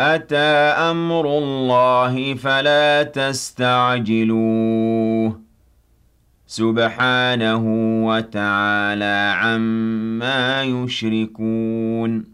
أَتَىٰ أَمْرُ اللَّهِ فَلَا تَسْتَعْجِلُوهُ ۚ. سُبْحَانَهُ وَتَعَالَىٰ عَمَّا يُشْرِكُونَ.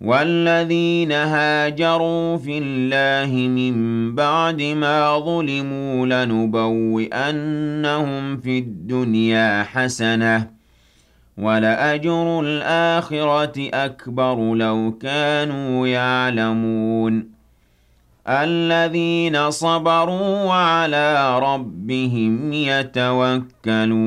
والذين هاجروا في الله من بعد ما ظلموا لنبوئنهم في الدنيا حسنة ولأجر الآخرة أكبر لو كانوا يعلمون الذين صبروا وعلى ربهم يتوكلون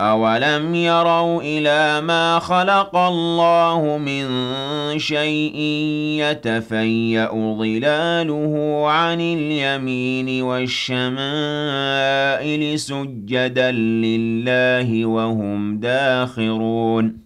أَوَلَمْ يَرَوْا إِلَىٰ مَا خَلَقَ اللَّهُ مِن شَيْءٍ يَتَفَيَّأُ ظِلَالُهُ عَنِ الْيَمِينِ وَالشَّمَائِلِ سُجَّدًا لِّلَّهِ وَهُمْ دَاخِرُونَ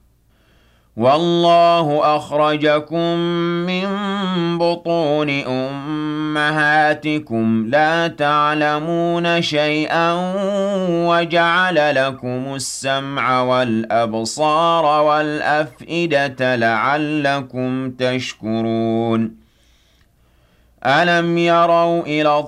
وَاللَّهُ أَخْرَجَكُم مِّن بُطُونِ أُمَّهَاتِكُمْ. لَا تَعْلَمُونَ شَيْئًا وَجَعَلَ لَكُمُ السَّمْعَ وَالْأَبْصَارَ وَالْأَفْئِدَةَ لَعَلَّكُمْ تَشْكُرُونَ. أَلَمْ يَرَوْا إِلَى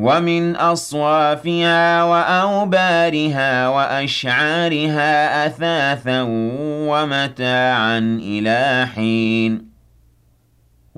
وَمِنْ أَصْوَافِهَا وَأَوْبَارِهَا وَأَشْعَارِهَا أَثَاثًا وَمَتَاعًا إِلَىٰ حِينٍ.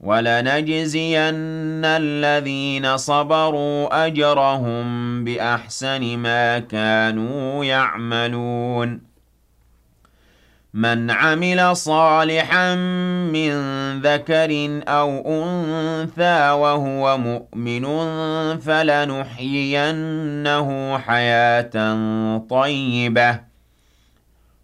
وَلَنَجْزِيَنَّ الَّذِينَ صَبَرُوا أَجْرَهُم بِأَحْسَنِ مَا كَانُوا يَعْمَلُونَ. مَنْ عَمِلَ صَالِحًا مِّن ذَكَرٍ أَوْ أُنثَىٰ وَهُوَ مُؤْمِنٌ فَلَنُحْيِيَنَّهُ حَيَاةً طَيِّبَةً.